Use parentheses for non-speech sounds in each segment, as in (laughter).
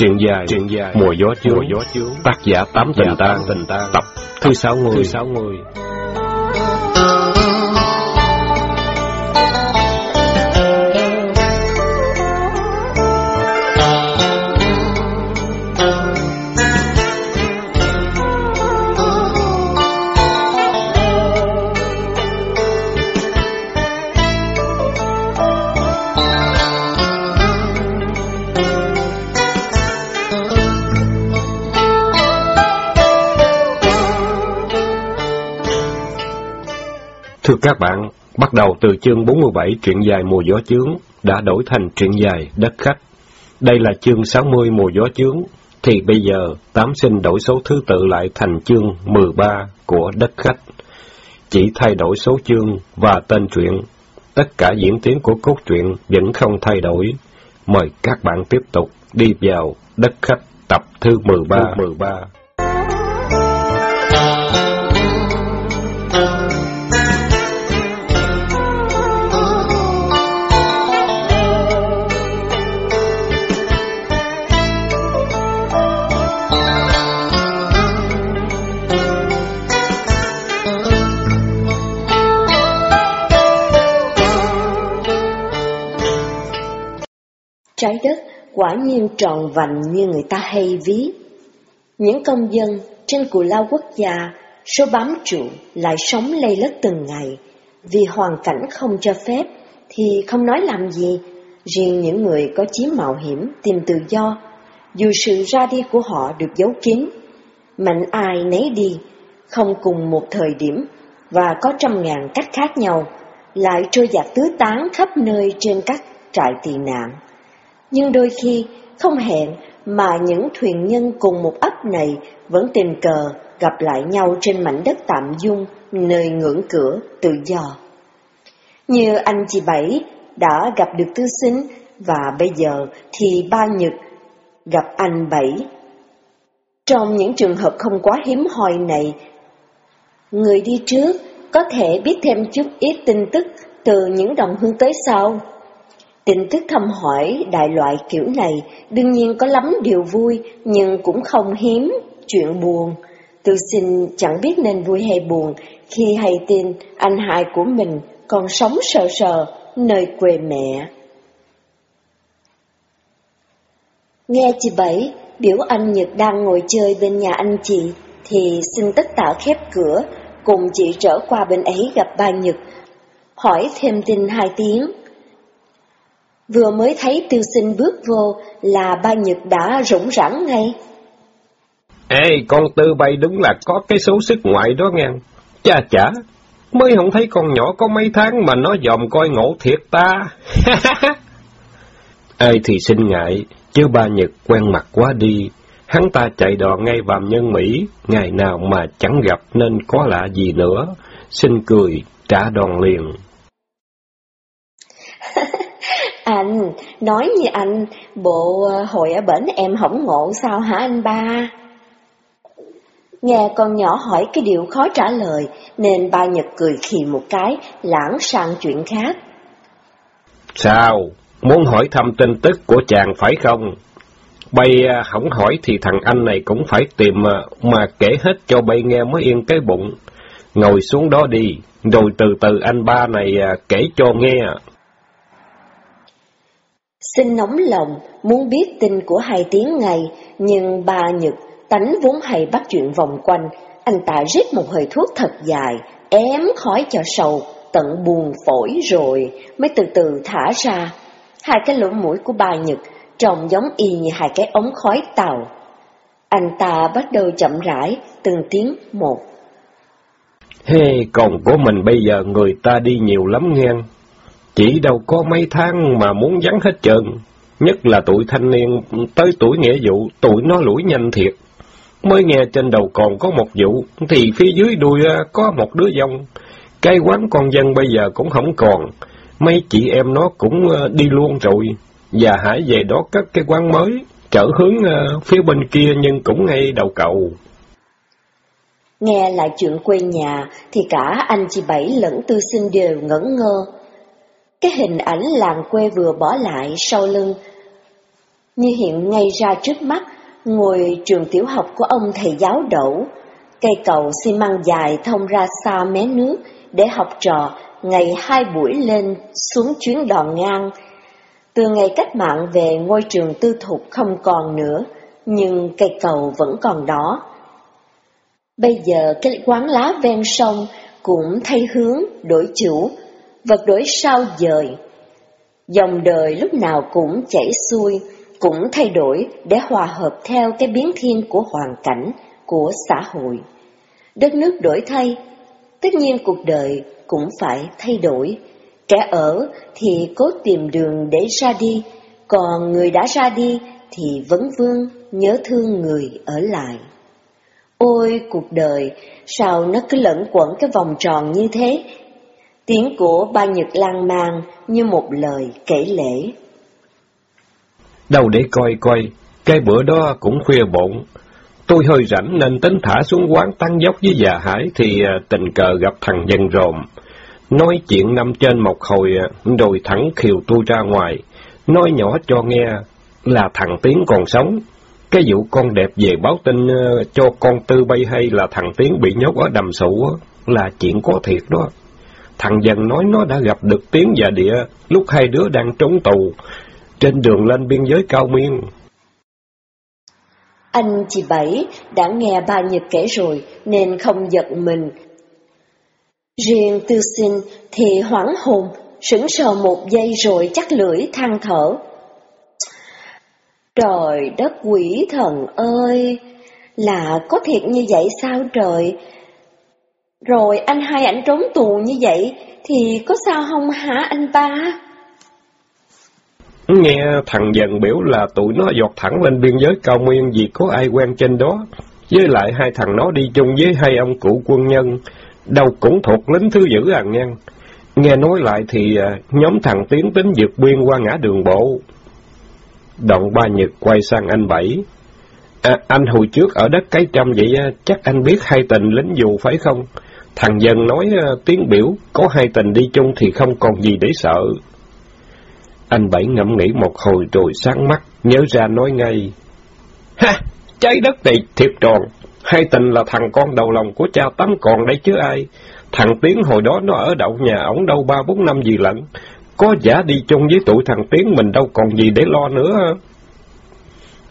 Truyện dài, truyện dài, mùa gió chướng, mùa gió chướng, tác giả tám tình tan, tình tan, tập thứ sáu mươi, thứ sáu mươi. Thưa các bạn, bắt đầu từ chương 47 truyện dài mùa gió chướng đã đổi thành truyện dài đất khách. Đây là chương 60 mùa gió chướng, thì bây giờ tám sinh đổi số thứ tự lại thành chương 13 của đất khách. Chỉ thay đổi số chương và tên truyện, tất cả diễn tiến của cốt truyện vẫn không thay đổi. Mời các bạn tiếp tục đi vào đất khách tập thứ 13. 13. Trái đất quả nhiên tròn vành như người ta hay ví. Những công dân trên cù lao quốc gia, số bám trụ lại sống lây lất từng ngày, vì hoàn cảnh không cho phép thì không nói làm gì, riêng những người có chí mạo hiểm tìm tự do, dù sự ra đi của họ được giấu kín, mạnh ai nấy đi, không cùng một thời điểm và có trăm ngàn cách khác nhau, lại trôi dạt tứ tán khắp nơi trên các trại tị nạn nhưng đôi khi không hẹn mà những thuyền nhân cùng một ấp này vẫn tình cờ gặp lại nhau trên mảnh đất tạm dung nơi ngưỡng cửa tự do. Như anh chị Bảy đã gặp được Tư Sinh và bây giờ thì ba Nhật gặp anh Bảy. Trong những trường hợp không quá hiếm hoi này, người đi trước có thể biết thêm chút ít tin tức từ những đồng hương tới sau. Tin tức thăm hỏi đại loại kiểu này đương nhiên có lắm điều vui, nhưng cũng không hiếm chuyện buồn. Tôi xin chẳng biết nên vui hay buồn khi hay tin anh hai của mình còn sống sờ sờ nơi quê mẹ. Nghe chị Bảy biểu anh Nhật đang ngồi chơi bên nhà anh chị, thì xin tất tả khép cửa, cùng chị trở qua bên ấy gặp ba Nhật, hỏi thêm tin hai tiếng Vừa mới thấy tiêu sinh bước vô là ba Nhật đã rủng rẳng ngay. Ê, con tư bay đúng là có cái số sức ngoại đó nghe. Chà chả, mới không thấy con nhỏ có mấy tháng mà nó dòm coi ngộ thiệt ta. (laughs) Ai thì xin ngại, chứ ba Nhật quen mặt quá đi. Hắn ta chạy đò ngay vào nhân Mỹ, ngày nào mà chẳng gặp nên có lạ gì nữa. Xin cười, trả đòn liền. (laughs) Anh, nói như anh, bộ ờ, hồi ở bển em hổng ngộ sao hả anh ba? Nghe con nhỏ hỏi cái điều khó trả lời, nên ba Nhật cười khì một cái, lãng sang chuyện khác. Sao? Muốn hỏi thăm tin tức của chàng phải không? Bay ờ, không hỏi thì thằng anh này cũng phải tìm ờ, mà kể hết cho bay nghe mới yên cái bụng. Ngồi xuống đó đi, rồi từ từ anh ba này kể cho nghe. Xin nóng lòng, muốn biết tin của hai tiếng ngày, nhưng ba Nhật, tánh vốn hay bắt chuyện vòng quanh, anh ta rít một hơi thuốc thật dài, ém khói cho sầu, tận buồn phổi rồi, mới từ từ thả ra. Hai cái lỗ mũi của ba Nhật trông giống y như hai cái ống khói tàu. Anh ta bắt đầu chậm rãi, từng tiếng một. Hê, hey, còn của mình bây giờ người ta đi nhiều lắm nghe. Chỉ đâu có mấy tháng mà muốn vắng hết trơn, nhất là tuổi thanh niên tới tuổi nghĩa vụ, tuổi nó lủi nhanh thiệt. Mới nghe trên đầu còn có một vụ, thì phía dưới đuôi à, có một đứa dông. Cái quán con dân bây giờ cũng không còn, mấy chị em nó cũng à, đi luôn rồi, và hãy về đó cất cái quán mới, trở hướng à, phía bên kia nhưng cũng ngay đầu cầu. Nghe lại chuyện quê nhà thì cả anh chị Bảy lẫn Tư Sinh đều ngẩn ngơ. Cái hình ảnh làng quê vừa bỏ lại sau lưng như hiện ngay ra trước mắt, ngồi trường tiểu học của ông thầy giáo đậu, cây cầu xi măng dài thông ra xa mé nước để học trò ngày hai buổi lên xuống chuyến đò ngang. Từ ngày cách mạng về ngôi trường tư thục không còn nữa, nhưng cây cầu vẫn còn đó. Bây giờ cái quán lá ven sông cũng thay hướng, đổi chủ, vật đổi sao dời. Dòng đời lúc nào cũng chảy xuôi, cũng thay đổi để hòa hợp theo cái biến thiên của hoàn cảnh, của xã hội. Đất nước đổi thay, tất nhiên cuộc đời cũng phải thay đổi. Kẻ ở thì cố tìm đường để ra đi, còn người đã ra đi thì vẫn vương nhớ thương người ở lại. Ôi cuộc đời, sao nó cứ lẫn quẩn cái vòng tròn như thế? Tiếng của ba Nhật lang mang như một lời kể lễ. Đâu để coi coi, cái bữa đó cũng khuya bộn. Tôi hơi rảnh nên tính thả xuống quán tăng dốc với già Hải thì à, tình cờ gặp thằng dân rồm. Nói chuyện nằm trên một hồi à, rồi thẳng khiều tôi ra ngoài. Nói nhỏ cho nghe là thằng Tiến còn sống. Cái vụ con đẹp về báo tin à, cho con Tư bay hay là thằng Tiến bị nhốt ở đầm sụ là chuyện có thiệt đó. Thằng dần nói nó đã gặp được Tiến và Địa lúc hai đứa đang trốn tù trên đường lên biên giới cao miên. Anh chị Bảy đã nghe ba Nhật kể rồi nên không giật mình. Riêng tư sinh thì hoảng hồn, sững sờ một giây rồi chắc lưỡi than thở. Trời đất quỷ thần ơi, là có thiệt như vậy sao trời? Rồi anh hai ảnh trốn tù như vậy thì có sao không hả anh ba? Nghe thằng dần biểu là tụi nó dọt thẳng lên biên giới cao nguyên vì có ai quen trên đó. Với lại hai thằng nó đi chung với hai ông cụ quân nhân, đâu cũng thuộc lính thứ dữ à ngang. Nghe nói lại thì à, nhóm thằng tiến tính vượt biên qua ngã đường bộ. Đoạn ba Nhật quay sang anh Bảy. À, anh hồi trước ở đất cái trăm vậy chắc anh biết hai tình lính dù phải không? Thằng dân nói ờ, tiếng biểu có hai tình đi chung thì không còn gì để sợ. Anh Bảy ngẫm nghĩ một hồi rồi sáng mắt, nhớ ra nói ngay. Ha! Trái đất này thiệp tròn. Hai tình là thằng con đầu lòng của cha tắm còn đấy chứ ai. Thằng Tiến hồi đó nó ở đậu nhà ổng đâu ba bốn năm gì lận. Có giả đi chung với tụi thằng Tiến mình đâu còn gì để lo nữa.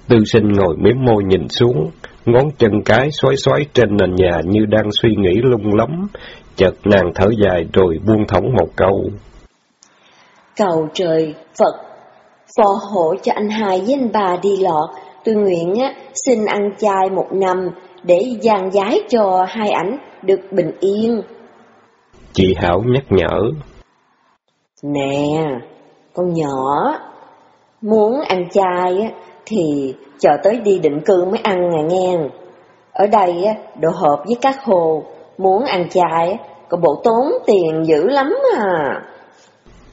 Tư sinh ngồi miếm môi nhìn xuống, ngón chân cái xoáy xoáy trên nền nhà như đang suy nghĩ lung lắm. Chợt nàng thở dài rồi buông thõng một câu cầu trời, Phật, phò hộ cho anh hai với anh bà đi lọt, tôi nguyện á, xin ăn chay một năm để gian giái cho hai ảnh được bình yên. Chị Hảo nhắc nhở. Nè, con nhỏ, muốn ăn chay á, thì chờ tới đi định cư mới ăn à nghe. Ở đây á, đồ hộp với các hồ, muốn ăn chay có bộ tốn tiền dữ lắm à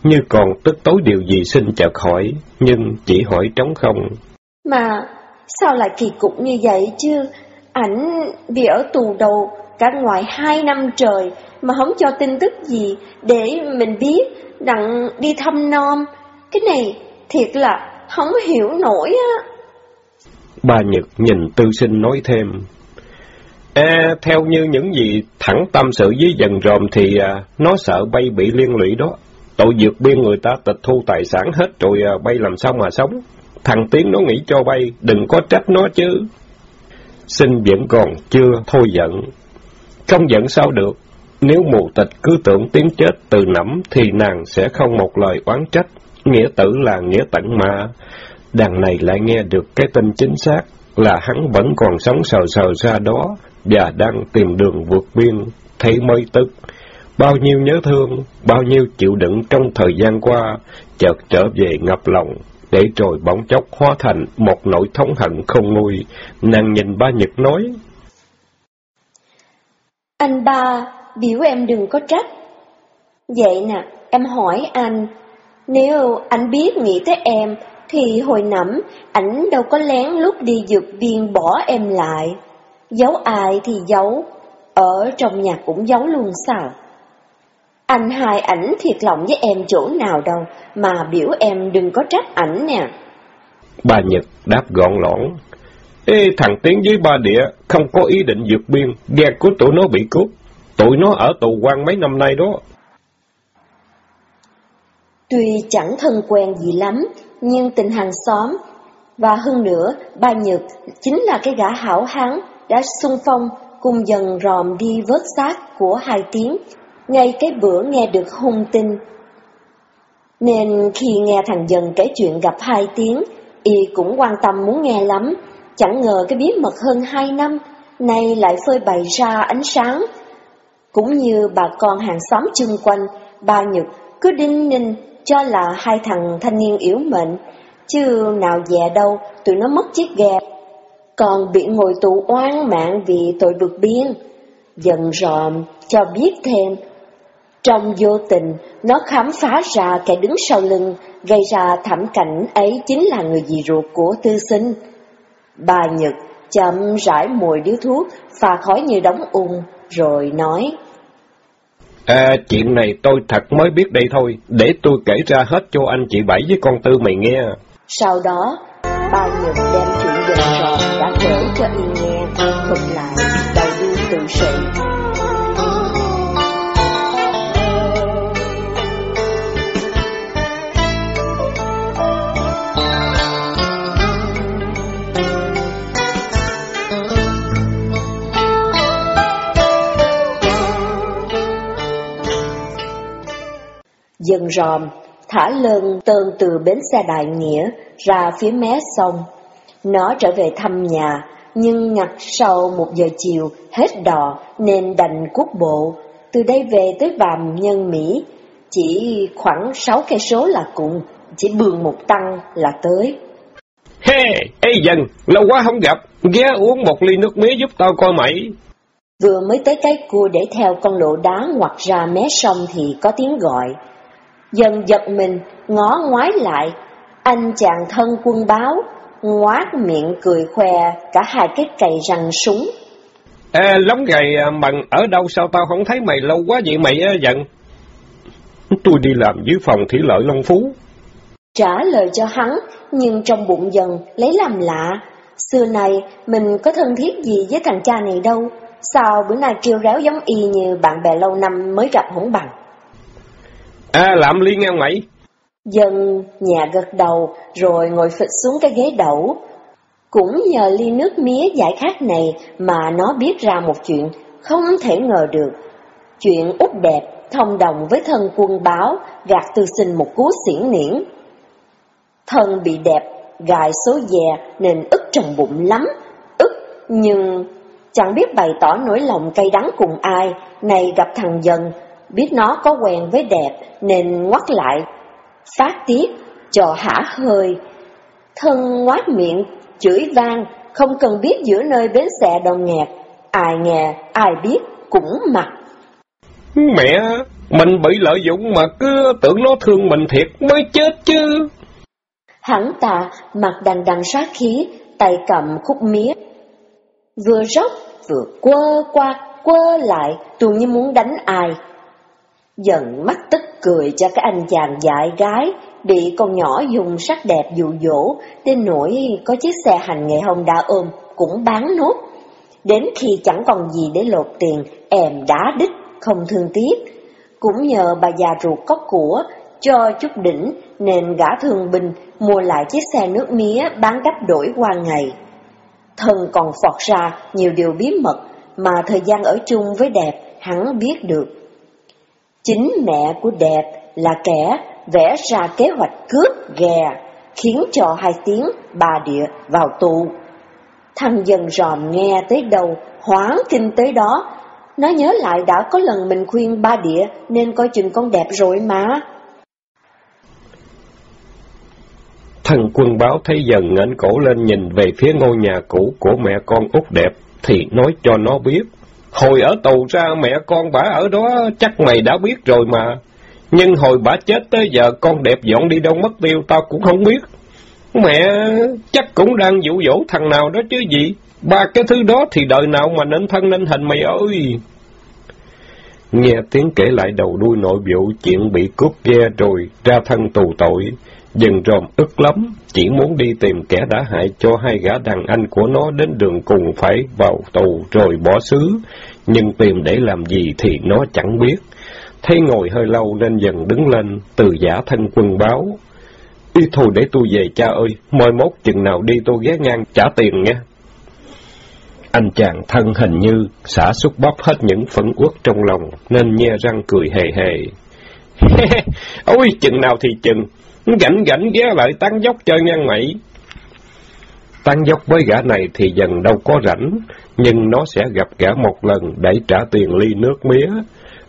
như còn tức tối điều gì xin chợt hỏi, nhưng chỉ hỏi trống không. Mà sao lại kỳ cục như vậy chứ? Ảnh bị ở tù đầu cả ngoài hai năm trời mà không cho tin tức gì để mình biết đặng đi thăm non. Cái này thiệt là không hiểu nổi á. Ba Nhật nhìn tư sinh nói thêm. À, theo như những gì thẳng tâm sự với dần ròm thì à, nó sợ bay bị liên lụy đó. Tội dược biên người ta tịch thu tài sản hết rồi à, bay làm sao mà sống. Thằng Tiến nó nghĩ cho bay, đừng có trách nó chứ. Xin vẫn còn chưa thôi giận. Không giận sao được. Nếu mù tịch cứ tưởng Tiến chết từ nẫm thì nàng sẽ không một lời oán trách. Nghĩa tử là nghĩa tận mà. Đằng này lại nghe được cái tin chính xác là hắn vẫn còn sống sờ sờ ra đó và đang tìm đường vượt biên, thấy mới tức. Bao nhiêu nhớ thương, bao nhiêu chịu đựng trong thời gian qua, chợt trở về ngập lòng, để rồi bỗng chốc hóa thành một nỗi thống hận không nguôi. Nàng nhìn ba Nhật nói. Anh ba, biểu em đừng có trách. Vậy nè, em hỏi anh, nếu anh biết nghĩ tới em, thì hồi nẫm ảnh đâu có lén lúc đi dược viên bỏ em lại. Giấu ai thì giấu, Ở trong nhà cũng giấu luôn sao? Anh hai ảnh thiệt lòng với em chỗ nào đâu, mà biểu em đừng có trách ảnh nè. Bà Nhật đáp gọn lõn. Ê, thằng Tiến với ba địa không có ý định vượt biên, ghe của tụi nó bị cướp. Tụi nó ở tù quan mấy năm nay đó. Tuy chẳng thân quen gì lắm, nhưng tình hàng xóm, và hơn nữa, ba Nhật chính là cái gã hảo hán đã xung phong cùng dần ròm đi vớt xác của hai tiếng, ngay cái bữa nghe được hung tin. Nên khi nghe thằng dần kể chuyện gặp hai tiếng, y cũng quan tâm muốn nghe lắm, chẳng ngờ cái bí mật hơn hai năm, nay lại phơi bày ra ánh sáng. Cũng như bà con hàng xóm chung quanh, ba Nhật cứ đinh ninh cho là hai thằng thanh niên yếu mệnh, chứ nào dè đâu tụi nó mất chiếc ghe, còn bị ngồi tù oan mạng vì tội vượt biên. Dần ròm cho biết thêm, trong vô tình nó khám phá ra kẻ đứng sau lưng gây ra thảm cảnh ấy chính là người dì ruột của tư sinh. Bà Nhật chậm rãi mùi điếu thuốc, pha khói như đóng ung, rồi nói. À, chuyện này tôi thật mới biết đây thôi, để tôi kể ra hết cho anh chị Bảy với con Tư mày nghe. Sau đó, bao Nhật đem chuyện dần trò đã kể cho y nghe, thuật lại đầu đuôi tự sự. Dần ròm, thả lơn tơn từ bến xe Đại Nghĩa ra phía mé sông. Nó trở về thăm nhà, nhưng ngặt sau một giờ chiều hết đò nên đành quốc bộ. Từ đây về tới Vàm Nhân Mỹ, chỉ khoảng sáu cây số là cùng, chỉ bường một tăng là tới. Hey, ê dần, lâu quá không gặp, ghé uống một ly nước mía giúp tao coi mày. Vừa mới tới cái cua để theo con lộ đá ngoặt ra mé sông thì có tiếng gọi. Dần giật mình, ngó ngoái lại, anh chàng thân quân báo, ngoát miệng cười khoe cả hai cái cày răng súng. À, lóng gầy bằng ở đâu sao tao không thấy mày lâu quá vậy mày á giận? Tôi đi làm dưới phòng thủy lợi Long Phú. Trả lời cho hắn, nhưng trong bụng dần lấy làm lạ. Xưa này mình có thân thiết gì với thằng cha này đâu, sao bữa nay kêu réo giống y như bạn bè lâu năm mới gặp hổng bằng. À, làm ly ngang mày. Dân nhà gật đầu rồi ngồi phịch xuống cái ghế đẩu. Cũng nhờ ly nước mía giải khát này mà nó biết ra một chuyện không thể ngờ được. Chuyện út đẹp thông đồng với thân quân báo gạt tư sinh một cú xiển niễn. Thân bị đẹp gài số dè nên ức trong bụng lắm, ức nhưng chẳng biết bày tỏ nỗi lòng cay đắng cùng ai, này gặp thằng dần, biết nó có quen với đẹp nên ngoắt lại phát tiết, cho hả hơi. Thân ngoát miệng, chửi vang, không cần biết giữa nơi bến xe đồng nghẹt, ai nghe, ai biết, cũng mặc. Mẹ, mình bị lợi dụng mà cứ tưởng nó thương mình thiệt mới chết chứ. Hắn ta mặt đằng đằng sát khí, tay cầm khúc mía. Vừa róc, vừa quơ qua, quơ lại, tu như muốn đánh ai. Dần mắt tức cười cho cái anh chàng dại gái, bị con nhỏ dùng sắc đẹp dụ dỗ, đến nỗi có chiếc xe hành nghề đã ôm, cũng bán nốt. Đến khi chẳng còn gì để lột tiền, em đá đích, không thương tiếc. Cũng nhờ bà già ruột có của, cho chút đỉnh, nên gã thương binh mua lại chiếc xe nước mía bán đắp đổi qua ngày. Thân còn phọt ra nhiều điều bí mật mà thời gian ở chung với đẹp hắn biết được. Chính mẹ của đẹp là kẻ vẽ ra kế hoạch cướp ghè, khiến cho hai tiếng bà địa vào tù. Thằng dần ròm nghe tới đầu, hoảng kinh tới đó. Nó nhớ lại đã có lần mình khuyên ba địa nên coi chừng con đẹp rồi mà. Thằng quân báo thấy dần ngẩng cổ lên nhìn về phía ngôi nhà cũ của mẹ con út đẹp, thì nói cho nó biết. Hồi ở tù ra mẹ con bả ở đó chắc mày đã biết rồi mà. Nhưng hồi bả chết tới giờ con đẹp dọn đi đâu mất tiêu tao cũng không biết. Mẹ chắc cũng đang dụ dỗ thằng nào đó chứ gì. Ba cái thứ đó thì đời nào mà nên thân nên hình mày ơi! Nghe tiếng kể lại đầu đuôi nội vụ chuyện bị cướp ghe rồi ra thân tù tội, dần rồm ức lắm, chỉ muốn đi tìm kẻ đã hại cho hai gã đàn anh của nó đến đường cùng phải vào tù rồi bỏ xứ, nhưng tìm để làm gì thì nó chẳng biết. Thấy ngồi hơi lâu nên dần đứng lên, từ giả thân quân báo. Ý thôi để tôi về cha ơi, mai mốt chừng nào đi tôi ghé ngang trả tiền nha. Anh chàng thân hình như xả xúc bóp hết những phẫn uất trong lòng, nên nhe răng cười hề hề. (laughs) Ôi, chừng nào thì chừng, gảnh gảnh ghé lại tăng dốc chơi ngang mậy. Tăng dốc với gã này thì dần đâu có rảnh, nhưng nó sẽ gặp gã một lần để trả tiền ly nước mía.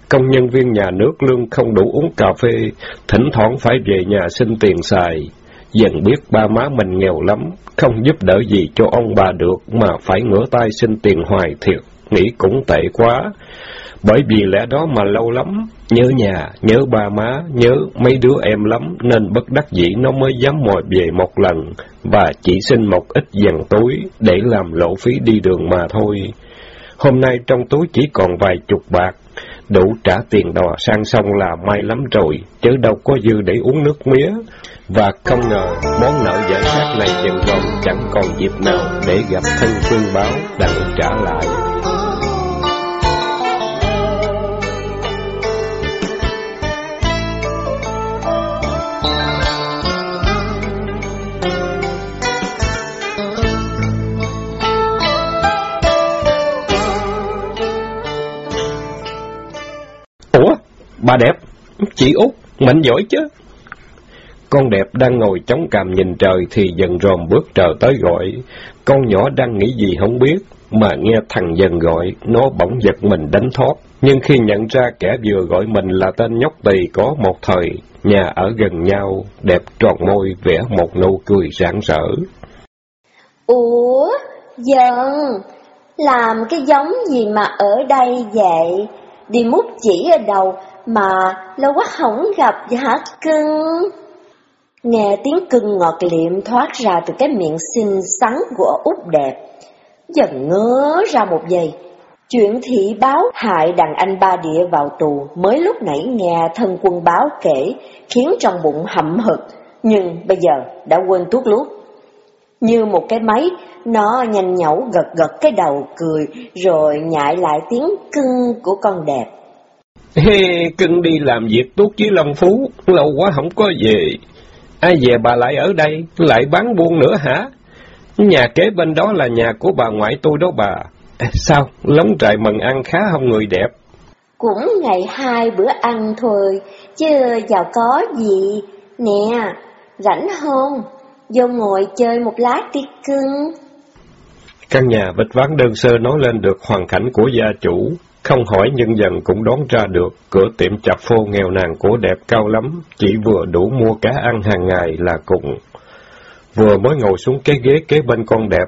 Công nhân viên nhà nước lương không đủ uống cà phê, thỉnh thoảng phải về nhà xin tiền xài. Dần biết ba má mình nghèo lắm, không giúp đỡ gì cho ông bà được mà phải ngửa tay xin tiền hoài thiệt, nghĩ cũng tệ quá. Bởi vì lẽ đó mà lâu lắm, nhớ nhà, nhớ ba má, nhớ mấy đứa em lắm, nên bất đắc dĩ nó mới dám mò về một lần, và chỉ xin một ít dần túi để làm lộ phí đi đường mà thôi. Hôm nay trong túi chỉ còn vài chục bạc, đủ trả tiền đò sang sông là may lắm rồi, chứ đâu có dư để uống nước mía. Và không ngờ, món nợ giải sát này dần dần chẳng còn dịp nào để gặp thân phương báo đặng trả lại. Bà đẹp, chị út, mạnh giỏi chứ. Con đẹp đang ngồi chống cằm nhìn trời thì dần rồm bước trở tới gọi. Con nhỏ đang nghĩ gì không biết, mà nghe thằng dần gọi, nó bỗng giật mình đánh thoát. Nhưng khi nhận ra kẻ vừa gọi mình là tên nhóc tỳ có một thời, nhà ở gần nhau, đẹp tròn môi, vẽ một nụ cười rạng rỡ. Ủa, dần, làm cái giống gì mà ở đây vậy? Đi mút chỉ ở đầu mà lâu quá không gặp hả cưng? Nghe tiếng cưng ngọt liệm thoát ra từ cái miệng xinh xắn của út đẹp. Dần ngớ ra một giây, chuyện thị báo hại đàn anh ba địa vào tù mới lúc nãy nghe thân quân báo kể khiến trong bụng hậm hực, nhưng bây giờ đã quên tuốt lút. Như một cái máy, nó nhanh nhẩu gật gật cái đầu cười rồi nhại lại tiếng cưng của con đẹp. Hey, cưng đi làm việc tốt với Long Phú, lâu quá không có về. Ai về bà lại ở đây, lại bán buôn nữa hả? Nhà kế bên đó là nhà của bà ngoại tôi đó bà. À, sao, lóng trại mần ăn khá không người đẹp? Cũng ngày hai bữa ăn thôi, chứ giàu có gì. Nè, rảnh không? Vô ngồi chơi một lát đi cưng. Căn nhà vịt ván đơn sơ nói lên được hoàn cảnh của gia chủ, không hỏi nhưng dần cũng đoán ra được, cửa tiệm chạp phô nghèo nàn của đẹp cao lắm, chỉ vừa đủ mua cá ăn hàng ngày là cùng. Vừa mới ngồi xuống cái ghế kế bên con đẹp,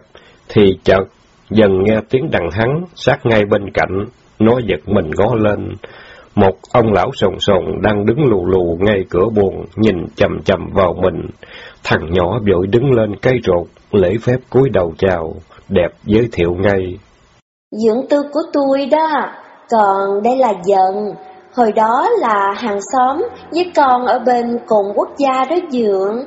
thì chợt dần nghe tiếng đằng hắn sát ngay bên cạnh, nó giật mình ngó lên. Một ông lão sồn sồn đang đứng lù lù ngay cửa buồn, nhìn chầm chầm vào mình. Thằng nhỏ vội đứng lên cây rột, lễ phép cúi đầu chào, đẹp giới thiệu ngay. Dưỡng tư của tôi đó, còn đây là dần, hồi đó là hàng xóm với con ở bên cùng quốc gia đó dưỡng.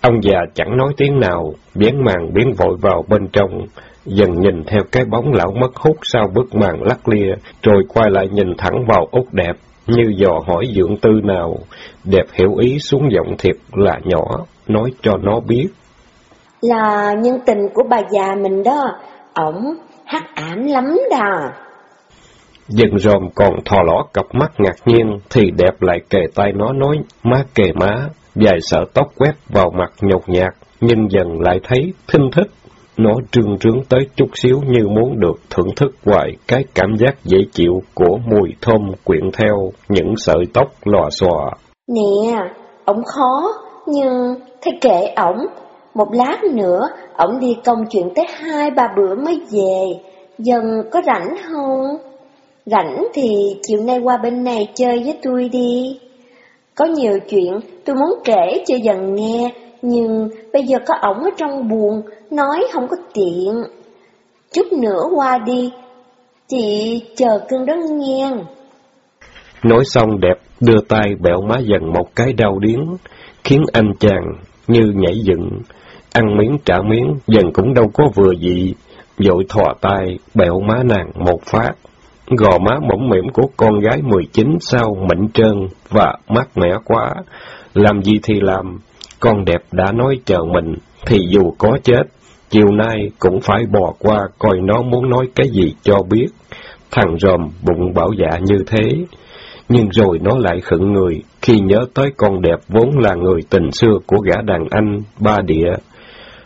Ông già chẳng nói tiếng nào, biến màn biến vội vào bên trong, dần nhìn theo cái bóng lão mất hút sau bức màn lắc lia, rồi quay lại nhìn thẳng vào út đẹp, như dò hỏi dưỡng tư nào. Đẹp hiểu ý xuống giọng thiệt là nhỏ, nói cho nó biết. Là nhân tình của bà già mình đó, ổng hắc ảm lắm đà. Dần ròm còn thò lỏ cặp mắt ngạc nhiên, thì đẹp lại kề tay nó nói, má kề má, dài sợ tóc quét vào mặt nhột nhạt, nhưng dần lại thấy thinh thích. Nó trương trướng tới chút xíu như muốn được thưởng thức hoài cái cảm giác dễ chịu của mùi thơm quyện theo những sợi tóc lòa xòa. Nè, ổng khó, nhưng thế kệ ổng, một lát nữa ổng đi công chuyện tới hai ba bữa mới về, dần có rảnh không? Rảnh thì chiều nay qua bên này chơi với tôi đi. Có nhiều chuyện tôi muốn kể cho dần nghe, nhưng bây giờ có ổng ở trong buồn, nói không có tiện. Chút nữa qua đi, chị chờ cưng đó nghe. Nói xong đẹp đưa tay bẹo má dần một cái đau điếng, khiến anh chàng như nhảy dựng, ăn miếng trả miếng, dần cũng đâu có vừa gì, dội thò tay bẹo má nàng một phát. Gò má mỏng mỉm của con gái 19 sao mịn trơn và mát mẻ quá, làm gì thì làm, con đẹp đã nói chờ mình, thì dù có chết, chiều nay cũng phải bò qua coi nó muốn nói cái gì cho biết. Thằng ròm bụng bảo dạ như thế, nhưng rồi nó lại khựng người khi nhớ tới con đẹp vốn là người tình xưa của gã đàn anh ba địa.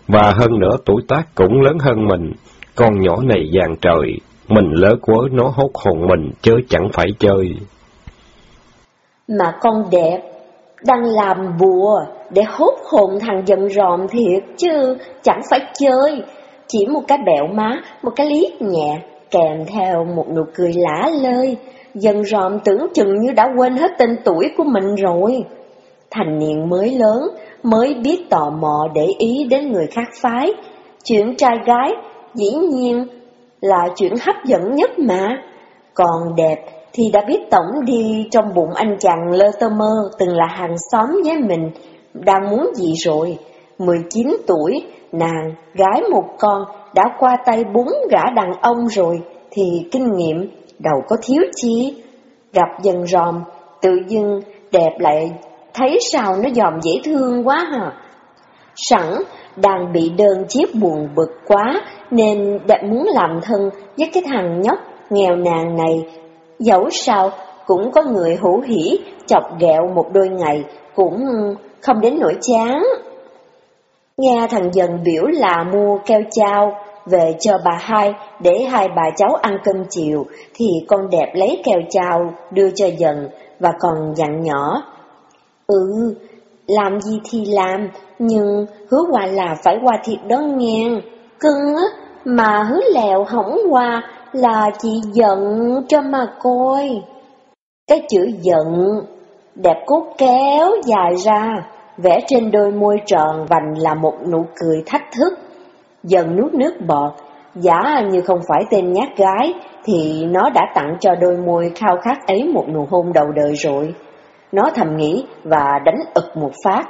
Và hơn nữa tuổi tác cũng lớn hơn mình, con nhỏ này vàng trời, mình lỡ quớ nó hốt hồn mình chớ chẳng phải chơi. Mà con đẹp đang làm bùa để hút hồn thằng giận ròm thiệt chứ chẳng phải chơi. Chỉ một cái bẹo má, một cái liếc nhẹ, kèm theo một nụ cười lả lơi. Dần ròm tưởng chừng như đã quên hết tên tuổi của mình rồi. Thành niên mới lớn, mới biết tò mò để ý đến người khác phái. Chuyện trai gái, dĩ nhiên là chuyện hấp dẫn nhất mà. Còn đẹp thì đã biết tổng đi trong bụng anh chàng lơ tơ mơ từng là hàng xóm với mình, đang muốn gì rồi. 19 tuổi, nàng, gái một con, đã qua tay bốn gã đàn ông rồi, thì kinh nghiệm đâu có thiếu chi. Gặp dần ròm, tự dưng đẹp lại thấy sao nó dòm dễ thương quá hả. Sẵn, đang bị đơn chiếc buồn bực quá, nên đã muốn làm thân với cái thằng nhóc nghèo nàn này Dẫu sao cũng có người hữu hỉ chọc ghẹo một đôi ngày cũng không đến nỗi chán. Nghe thằng dần biểu là mua keo chao về cho bà hai để hai bà cháu ăn cơm chiều thì con đẹp lấy keo chao đưa cho dần và còn dặn nhỏ. Ừ, làm gì thì làm, nhưng hứa qua là phải qua thiệt đó nghe. Cưng á, mà hứa lèo hỏng qua là chị giận cho mà coi. Cái chữ giận, đẹp cốt kéo dài ra, vẽ trên đôi môi tròn vành là một nụ cười thách thức. Dần nuốt nước bọt, giả như không phải tên nhát gái, thì nó đã tặng cho đôi môi khao khát ấy một nụ hôn đầu đời rồi. Nó thầm nghĩ và đánh ực một phát.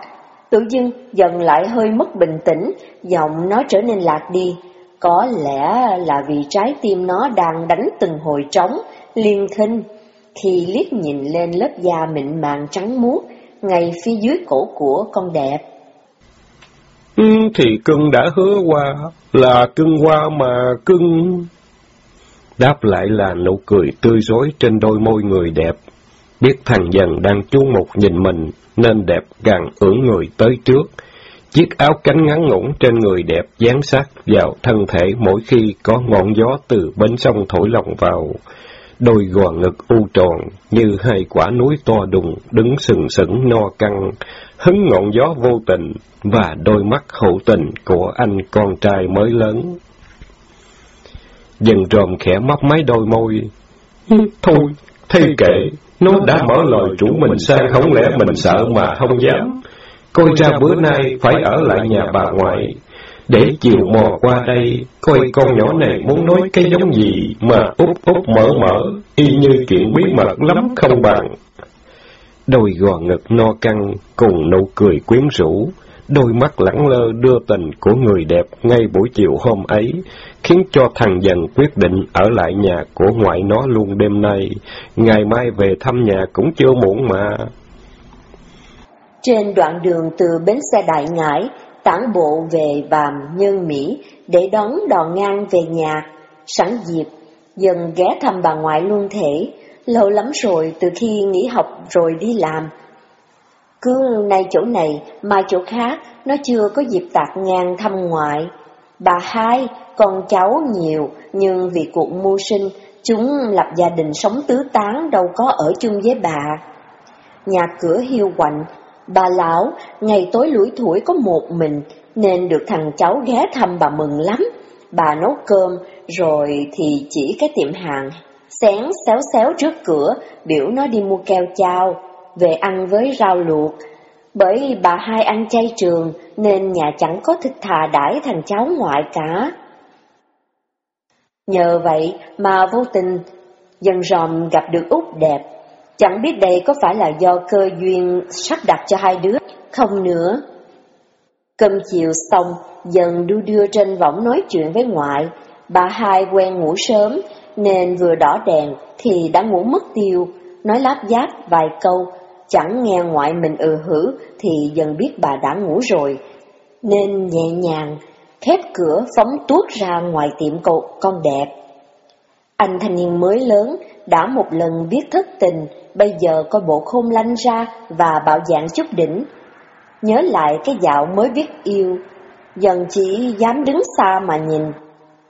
Tự dưng dần lại hơi mất bình tĩnh, giọng nó trở nên lạc đi, có lẽ là vì trái tim nó đang đánh từng hồi trống, liên thinh, khi liếc nhìn lên lớp da mịn màng trắng muốt, ngay phía dưới cổ của con đẹp. Ừ, thì cưng đã hứa qua, là cưng qua mà cưng... Đáp lại là nụ cười tươi rối trên đôi môi người đẹp. Biết thằng dần đang chú mục nhìn mình, nên đẹp càng ưỡn người tới trước, Chiếc áo cánh ngắn ngủn trên người đẹp dán sát vào thân thể mỗi khi có ngọn gió từ bến sông thổi lòng vào. Đôi gò ngực u tròn như hai quả núi to đùng đứng sừng sững no căng, hứng ngọn gió vô tình và đôi mắt hậu tình của anh con trai mới lớn. Dần ròm khẽ mấp máy đôi môi. Thôi, thay kệ, nó đã mở lời chủ mình sang không lẽ mình sợ mà không dám. Coi ra bữa nay phải ở lại nhà bà ngoại, để chiều mò qua đây, coi con nhỏ này muốn nói cái giống gì mà úp úp mở mở, y như chuyện bí mật lắm không bằng. Đôi gò ngực no căng, cùng nụ cười quyến rũ, đôi mắt lẳng lơ đưa tình của người đẹp ngay buổi chiều hôm ấy, khiến cho thằng dần quyết định ở lại nhà của ngoại nó luôn đêm nay, ngày mai về thăm nhà cũng chưa muộn mà. Trên đoạn đường từ bến xe Đại Ngãi, tản bộ về Vàm Nhân Mỹ để đón đò ngang về nhà, sẵn dịp, dần ghé thăm bà ngoại luôn thể, lâu lắm rồi từ khi nghỉ học rồi đi làm. Cứ nay chỗ này, mai chỗ khác, nó chưa có dịp tạc ngang thăm ngoại. Bà hai, con cháu nhiều, nhưng vì cuộc mưu sinh, chúng lập gia đình sống tứ tán đâu có ở chung với bà. Nhà cửa hiu quạnh, Bà lão ngày tối lủi thủi có một mình nên được thằng cháu ghé thăm bà mừng lắm. Bà nấu cơm rồi thì chỉ cái tiệm hàng xén xéo xéo trước cửa biểu nó đi mua keo chao về ăn với rau luộc. Bởi bà hai ăn chay trường nên nhà chẳng có thịt thà đãi thằng cháu ngoại cả. Nhờ vậy mà vô tình dần ròm gặp được út đẹp. Chẳng biết đây có phải là do cơ duyên sắp đặt cho hai đứa không nữa. Cơm chiều xong, dần đu đưa trên võng nói chuyện với ngoại. Bà hai quen ngủ sớm, nên vừa đỏ đèn thì đã ngủ mất tiêu, nói láp giáp vài câu, chẳng nghe ngoại mình ừ hử thì dần biết bà đã ngủ rồi, nên nhẹ nhàng, khép cửa phóng tuốt ra ngoài tiệm cậu con đẹp. Anh thanh niên mới lớn, đã một lần biết thất tình, bây giờ coi bộ khôn lanh ra và bạo dạng chút đỉnh. Nhớ lại cái dạo mới biết yêu, dần chỉ dám đứng xa mà nhìn.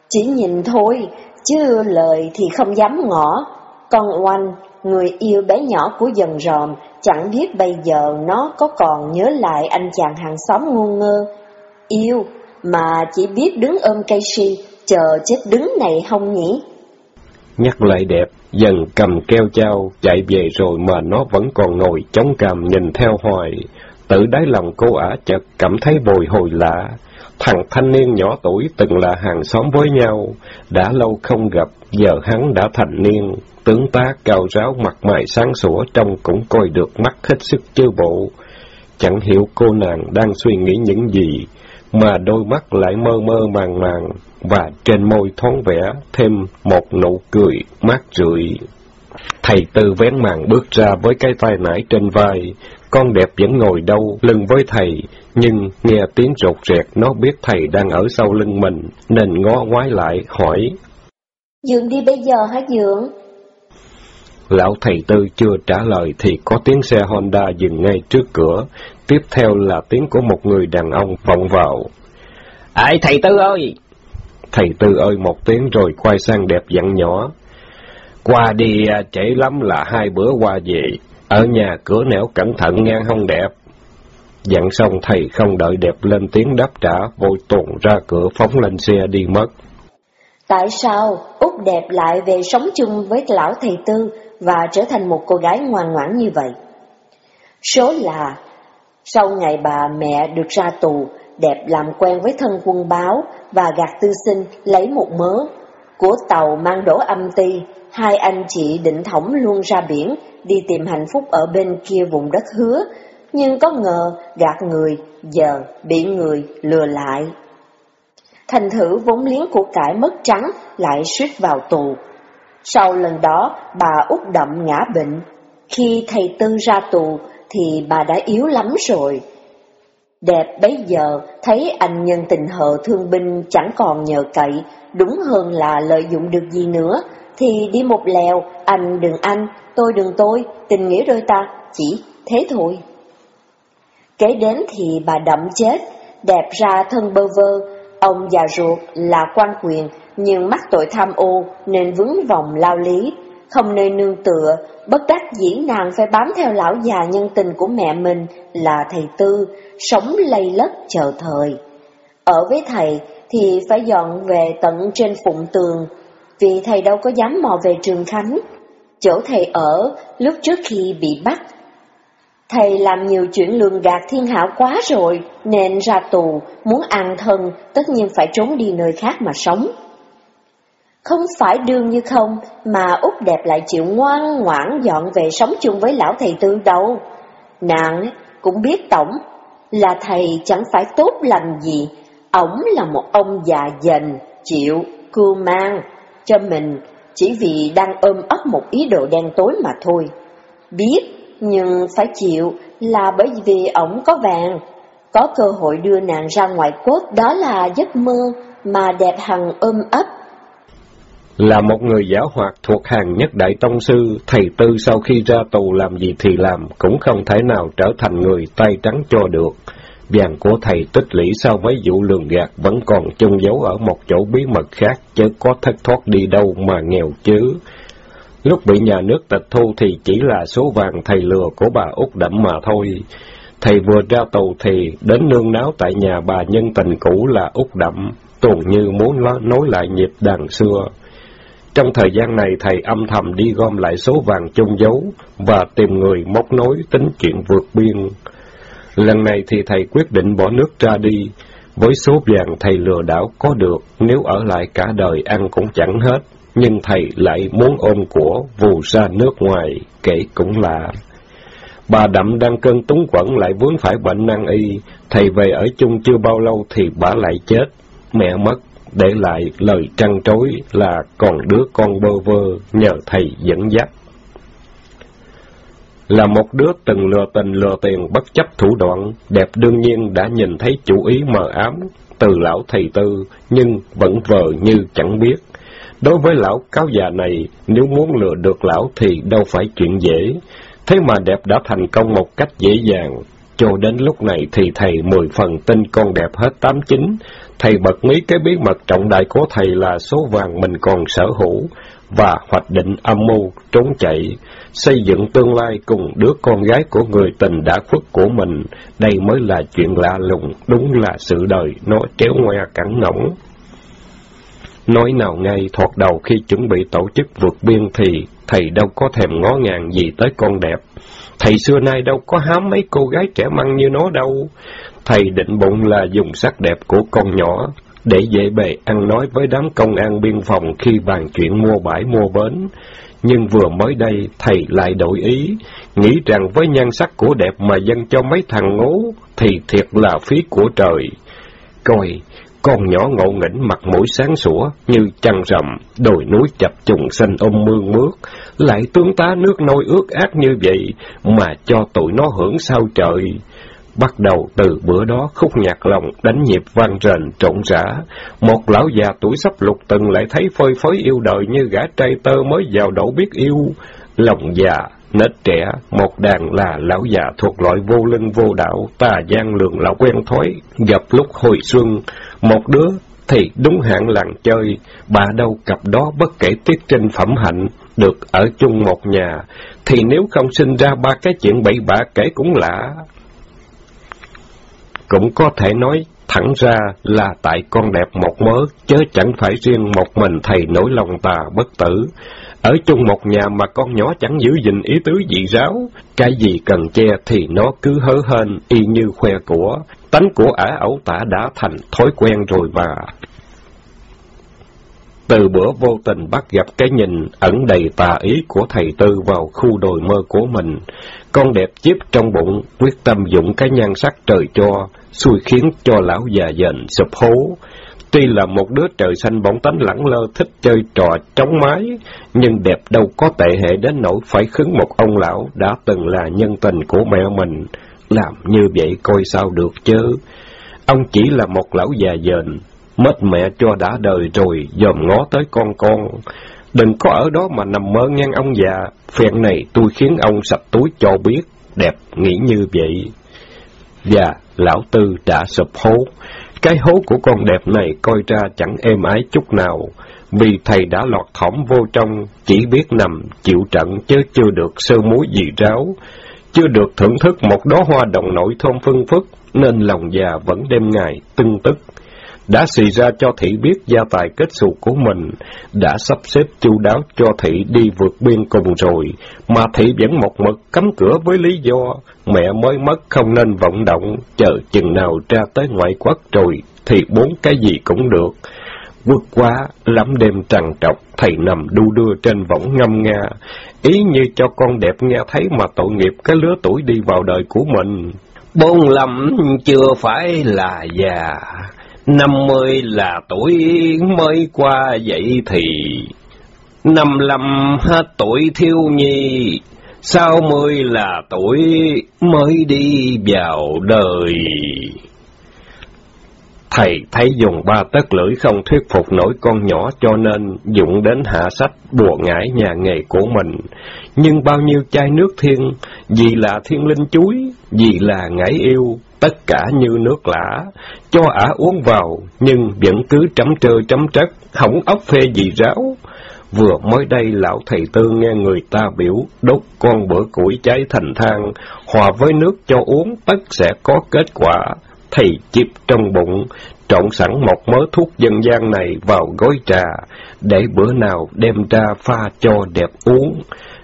Chỉ nhìn thôi, chứ lời thì không dám ngỏ. Con oanh, người yêu bé nhỏ của dần ròm, chẳng biết bây giờ nó có còn nhớ lại anh chàng hàng xóm ngu ngơ. Yêu, mà chỉ biết đứng ôm cây si, chờ chết đứng này không nhỉ? Nhắc lại đẹp, dần cầm keo trao, chạy về rồi mà nó vẫn còn ngồi chống cằm nhìn theo hoài. Tự đáy lòng cô ả chợt cảm thấy bồi hồi lạ. Thằng thanh niên nhỏ tuổi từng là hàng xóm với nhau, đã lâu không gặp, giờ hắn đã thành niên, tướng tá cao ráo mặt mày sáng sủa trông cũng coi được mắt hết sức chư bộ. Chẳng hiểu cô nàng đang suy nghĩ những gì, mà đôi mắt lại mơ mơ màng màng, và trên môi thoáng vẽ thêm một nụ cười mát rượi. Thầy tư vén màn bước ra với cái tay nải trên vai, con đẹp vẫn ngồi đâu lưng với thầy, nhưng nghe tiếng rột rẹt nó biết thầy đang ở sau lưng mình, nên ngó ngoái lại hỏi. Dượng đi bây giờ hả Dượng? Lão thầy tư chưa trả lời thì có tiếng xe Honda dừng ngay trước cửa, tiếp theo là tiếng của một người đàn ông vọng vào. Ê thầy tư ơi! Thầy tư ơi một tiếng rồi quay sang đẹp dặn nhỏ. Qua đi à, trễ lắm là hai bữa qua về, ở nhà cửa nẻo cẩn thận ngang không đẹp. Dặn xong thầy không đợi đẹp lên tiếng đáp trả, vội tuồn ra cửa phóng lên xe đi mất. Tại sao Út đẹp lại về sống chung với lão thầy tư và trở thành một cô gái ngoan ngoãn như vậy? Số là, sau ngày bà mẹ được ra tù, đẹp làm quen với thân quân báo và gạt tư sinh lấy một mớ. Của tàu mang đổ âm ti, hai anh chị định thỏng luôn ra biển, đi tìm hạnh phúc ở bên kia vùng đất hứa, nhưng có ngờ gạt người, giờ bị người lừa lại. Thành thử vốn liếng của cải mất trắng, lại suýt vào tù. Sau lần đó, bà út đậm ngã bệnh. Khi thầy Tư ra tù, thì bà đã yếu lắm rồi. Đẹp bấy giờ thấy anh nhân tình hợ thương binh chẳng còn nhờ cậy, đúng hơn là lợi dụng được gì nữa, thì đi một lèo, anh đừng anh, tôi đừng tôi, tình nghĩa đôi ta, chỉ thế thôi. Kế đến thì bà đậm chết, đẹp ra thân bơ vơ, ông già ruột là quan quyền, nhưng mắc tội tham ô nên vướng vòng lao lý, không nơi nương tựa, bất đắc dĩ nàng phải bám theo lão già nhân tình của mẹ mình là thầy Tư, sống lây lất chờ thời. Ở với thầy thì phải dọn về tận trên phụng tường, vì thầy đâu có dám mò về Trường Khánh. Chỗ thầy ở lúc trước khi bị bắt. Thầy làm nhiều chuyện lường gạt thiên hảo quá rồi, nên ra tù, muốn ăn thân, tất nhiên phải trốn đi nơi khác mà sống. Không phải đương như không, mà út đẹp lại chịu ngoan ngoãn dọn về sống chung với lão thầy tư đâu. Nàng cũng biết tổng là thầy chẳng phải tốt lành gì, ổng là một ông già dần, chịu, cưu mang, cho mình chỉ vì đang ôm ấp một ý đồ đen tối mà thôi. Biết, nhưng phải chịu là bởi vì ổng có vàng, có cơ hội đưa nàng ra ngoài quốc đó là giấc mơ mà đẹp hằng ôm ấp là một người giả hoạt thuộc hàng nhất đại tông sư, thầy tư sau khi ra tù làm gì thì làm, cũng không thể nào trở thành người tay trắng cho được. Vàng của thầy tích lũy sau mấy vụ lường gạt vẫn còn chung giấu ở một chỗ bí mật khác, chứ có thất thoát đi đâu mà nghèo chứ. Lúc bị nhà nước tịch thu thì chỉ là số vàng thầy lừa của bà út Đậm mà thôi. Thầy vừa ra tù thì đến nương náo tại nhà bà nhân tình cũ là út Đậm, tuồn như muốn nói lại nhịp đàn xưa. Trong thời gian này, thầy âm thầm đi gom lại số vàng chung dấu và tìm người móc nối tính chuyện vượt biên. Lần này thì thầy quyết định bỏ nước ra đi. Với số vàng thầy lừa đảo có được, nếu ở lại cả đời ăn cũng chẳng hết. Nhưng thầy lại muốn ôm của vù ra nước ngoài, kể cũng lạ Bà Đậm đang cơn túng quẩn lại vướng phải bệnh nan y, thầy về ở chung chưa bao lâu thì bà lại chết. Mẹ mất, để lại lời trăn trối là còn đứa con bơ vơ nhờ thầy dẫn dắt. Là một đứa từng lừa tình lừa tiền bất chấp thủ đoạn, đẹp đương nhiên đã nhìn thấy chủ ý mờ ám từ lão thầy tư, nhưng vẫn vờ như chẳng biết. Đối với lão cáo già này, nếu muốn lừa được lão thì đâu phải chuyện dễ. Thế mà đẹp đã thành công một cách dễ dàng. Cho đến lúc này thì thầy mười phần tin con đẹp hết tám chín. Thầy bật mí cái bí mật trọng đại của thầy là số vàng mình còn sở hữu và hoạch định âm mưu trốn chạy, xây dựng tương lai cùng đứa con gái của người tình đã khuất của mình. Đây mới là chuyện lạ lùng, đúng là sự đời, nó tréo ngoe cẳng ngỗng. Nói nào ngay, thoạt đầu khi chuẩn bị tổ chức vượt biên thì thầy đâu có thèm ngó ngàng gì tới con đẹp. Thầy xưa nay đâu có hám mấy cô gái trẻ măng như nó đâu. Thầy định bụng là dùng sắc đẹp của con nhỏ để dễ bề ăn nói với đám công an biên phòng khi bàn chuyện mua bãi mua bến. Nhưng vừa mới đây, thầy lại đổi ý, nghĩ rằng với nhan sắc của đẹp mà dâng cho mấy thằng ngố, thì thiệt là phí của trời. Coi, con nhỏ ngộ nghĩnh mặt mũi sáng sủa như trăng rậm đồi núi chập trùng xanh ôm mương mướt, lại tướng tá nước nôi ướt át như vậy mà cho tụi nó hưởng sao trời. Bắt đầu từ bữa đó khúc nhạc lòng đánh nhịp vang rền trộn rã, một lão già tuổi sắp lục từng lại thấy phơi phới yêu đời như gã trai tơ mới vào đổ biết yêu, lòng già nết trẻ, một đàn là lão già thuộc loại vô linh vô đạo, tà gian lường lão quen thói, gặp lúc hồi xuân, một đứa thì đúng hạn làng chơi, bà đâu cặp đó bất kể tiết trinh phẩm hạnh, được ở chung một nhà, thì nếu không sinh ra ba cái chuyện bậy bạ kể cũng lạ. Cũng có thể nói thẳng ra là tại con đẹp một mớ, chứ chẳng phải riêng một mình thầy nổi lòng tà bất tử. Ở chung một nhà mà con nhỏ chẳng giữ gìn ý tứ dị giáo, cái gì cần che thì nó cứ hớ hên y như khoe của, tánh của ả ẩu tả đã thành thói quen rồi và... Từ bữa vô tình bắt gặp cái nhìn ẩn đầy tà ý của thầy Tư vào khu đồi mơ của mình, con đẹp chiếp trong bụng, quyết tâm dụng cái nhan sắc trời cho, xui khiến cho lão già dần sụp hố. Tuy là một đứa trời xanh bóng tánh lẳng lơ thích chơi trò trống mái, nhưng đẹp đâu có tệ hệ đến nỗi phải khứng một ông lão đã từng là nhân tình của mẹ mình. Làm như vậy coi sao được chứ. Ông chỉ là một lão già dền, mất mẹ cho đã đời rồi, dòm ngó tới con con. Đừng có ở đó mà nằm mơ ngang ông già, phen này tôi khiến ông sạch túi cho biết, đẹp nghĩ như vậy. Và lão tư đã sụp hố, cái hố của con đẹp này coi ra chẳng êm ái chút nào, vì thầy đã lọt thỏm vô trong, chỉ biết nằm, chịu trận chứ chưa được sơ muối gì ráo, chưa được thưởng thức một đóa hoa đồng nổi thơm phân phức, nên lòng già vẫn đêm ngày tưng tức đã xì ra cho thị biết gia tài kết xù của mình, đã sắp xếp chu đáo cho thị đi vượt biên cùng rồi, mà thị vẫn một mực cấm cửa với lý do mẹ mới mất không nên vọng động, chờ chừng nào ra tới ngoại quốc rồi thì bốn cái gì cũng được. Vượt quá, lắm đêm trằn trọc, thầy nằm đu đưa trên võng ngâm nga, ý như cho con đẹp nghe thấy mà tội nghiệp cái lứa tuổi đi vào đời của mình. Bốn lăm chưa phải là già, năm mươi là tuổi mới qua vậy thì năm lăm hết tuổi thiếu nhi, sáu mươi là tuổi mới đi vào đời. Thầy thấy dùng ba tấc lưỡi không thuyết phục nổi con nhỏ cho nên dụng đến hạ sách bùa ngải nhà nghề của mình. Nhưng bao nhiêu chai nước thiên, vì là thiên linh chuối, vì là ngải yêu, tất cả như nước lã, cho ả uống vào, nhưng vẫn cứ trắm trơ trắm trất, không ốc phê gì ráo. Vừa mới đây lão thầy tư nghe người ta biểu đốt con bữa củi cháy thành than, hòa với nước cho uống tất sẽ có kết quả. Thầy chịp trong bụng, trộn sẵn một mớ thuốc dân gian này vào gói trà, để bữa nào đem ra pha cho đẹp uống.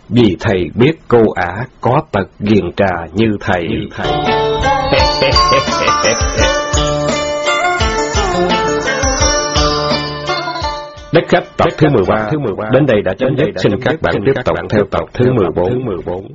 Vì thầy biết cô ả có tật ghiền trà như thầy. Như thầy. (laughs) Đất khách tập thứ 13, thứ 13 đến đây đã chấm dứt. Xin các bạn tiếp tục theo tập thứ 14. 14.